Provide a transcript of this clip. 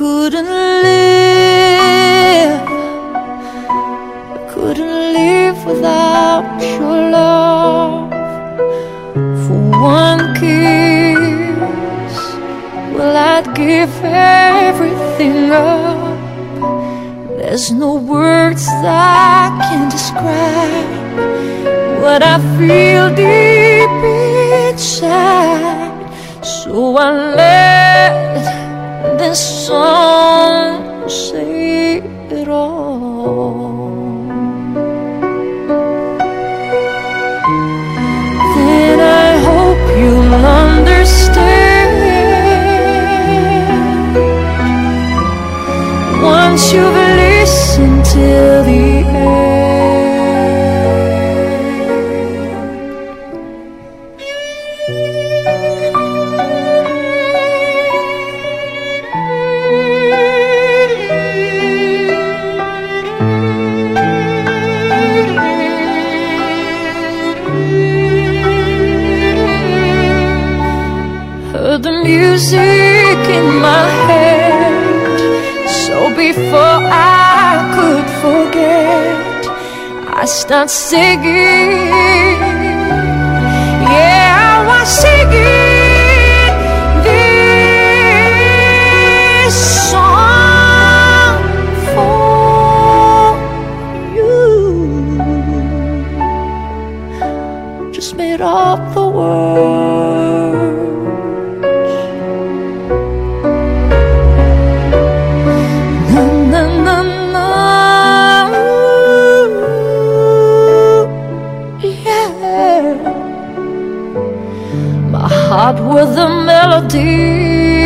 couldn't live, couldn't live without your love. For one kiss, well, I'd give everything up. There's no words that can describe what I feel deep inside. So I let this song say it all. Then I hope you'll understand once you've listened till the the music in my head. So before I could forget, I start singing. Yeah, I was singing. Just made up the words. Heart with a melody,